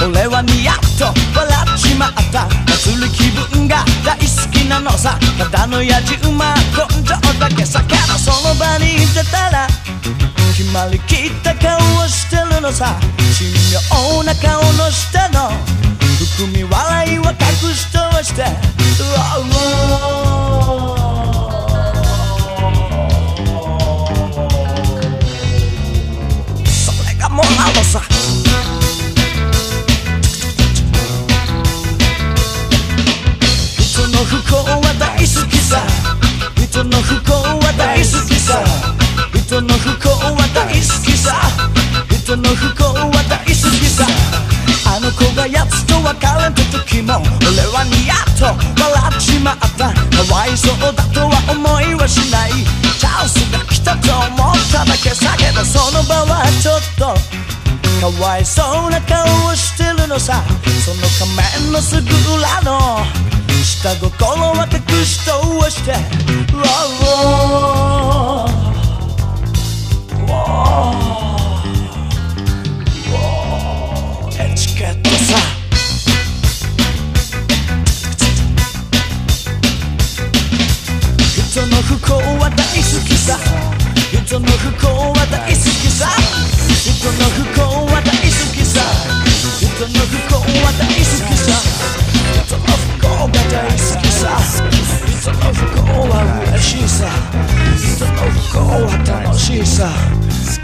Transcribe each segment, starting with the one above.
俺はニヤッと笑っちまった祭る気分が大好きなのさ。た。だのやじ馬根性だけさ。けどその場にいてたら決まりきった顔をしてるのさ。神妙な顔の下の。含み笑いは隠しとの子がやつと別れた時も俺はニヤッと笑っちまったかわいそうだとは思いはしないチャンスが来たと思っただけさけどその場はちょっとかわいそうな顔をしてるのさ。その仮面のすぐ裏の下心は隠し通して人の不幸は大好きさ。人の不幸は大好きさ。人の不幸は大好きさ。人の不幸は大好きさ。人の不幸が大好きさ。人の不幸は嬉しいさ。人の不幸は楽しいさ。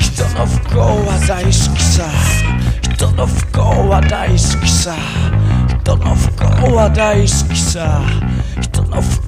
人の不幸は大好きさ。人の不幸は大好きさ人の不幸は大好きさ人の不幸が大好きさ